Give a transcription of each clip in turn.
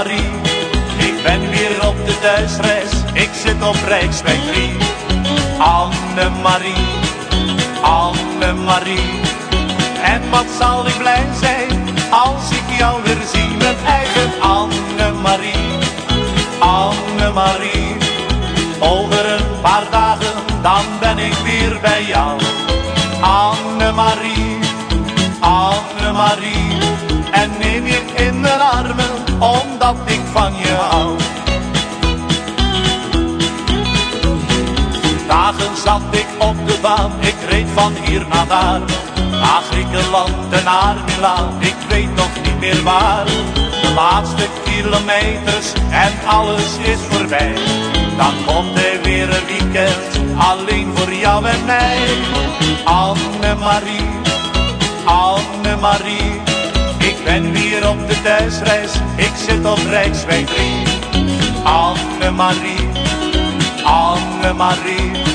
Marie. Ik ben weer op de thuisreis, ik zit op Rijksweg. 3. Anne-Marie, Anne-Marie. En wat zal ik blij zijn, als ik jou weer zie. Mijn eigen Anne-Marie, Anne-Marie. Over een paar dagen, dan ben ik weer bij jou. Anne-Marie, Anne-Marie. En neem je Ik op de baan, ik reed van hier naar daar. Naar Griekenland en naar ik weet nog niet meer waar. De laatste kilometers en alles is voorbij. Dan komt er weer een weekend, alleen voor jou en mij. Anne-Marie, Anne-Marie. Ik ben weer op de thuisreis, ik zit op Rijksweg 3. Anne-Marie, Anne-Marie.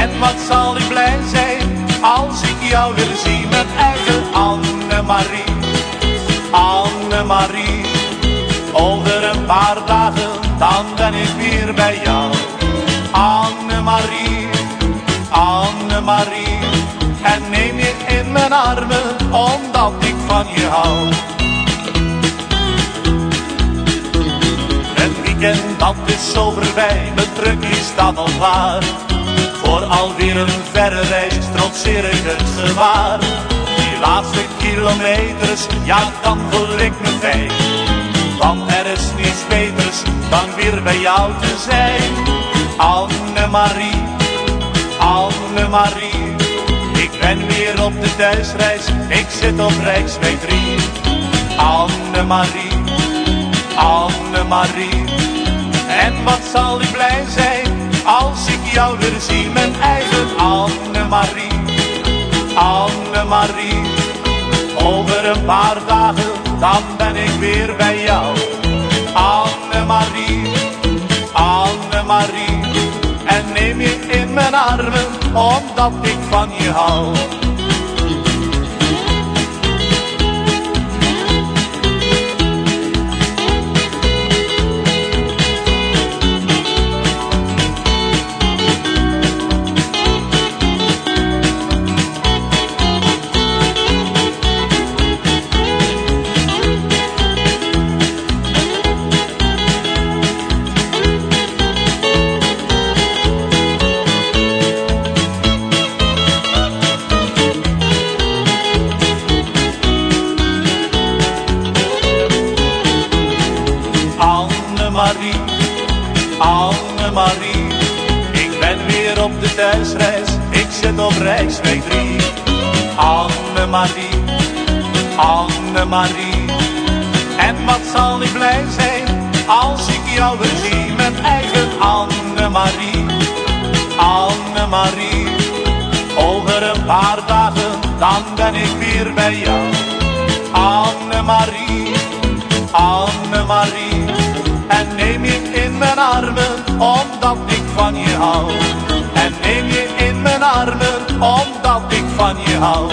En wat zal ik blij zijn als ik jou weer zie, mijn eigen Anne-Marie. Anne-Marie, over een paar dagen, dan ben ik weer bij jou. Anne-Marie, Anne-Marie. En neem je in mijn armen, omdat ik van je hou. Het weekend dat is zo voorbij, mijn drukje staat al klaar. Alweer een verre reis trotseer ik het gevaar. Die laatste kilometers, ja dan voel ik me fijn. Want er is niets beters dan weer bij jou te zijn. Anne-Marie, Anne-Marie. Ik ben weer op de thuisreis, ik zit op Rijksweg 3. Anne-Marie, Anne-Marie. En wat zal ik blij zijn als ik jou weer zie, mijn eigen Anne-Marie. Anne-Marie, over een paar dagen, dan ben ik weer bij jou. Anne-Marie, Anne-Marie. En neem je in mijn armen, omdat ik van je hou. Anne-Marie, Anne-Marie. Ik ben weer op de thuisreis, ik zit op Rijksweg 3. Anne-Marie, Anne-Marie. En wat zal ik blij zijn als ik jou weer zie, mijn eigen Anne-Marie. Anne-Marie, over een paar dagen, dan ben ik weer bij jou. Anne-Marie, Anne-Marie. Armen, omdat ik van je hou. En neem je in mijn armen, omdat ik van je hou.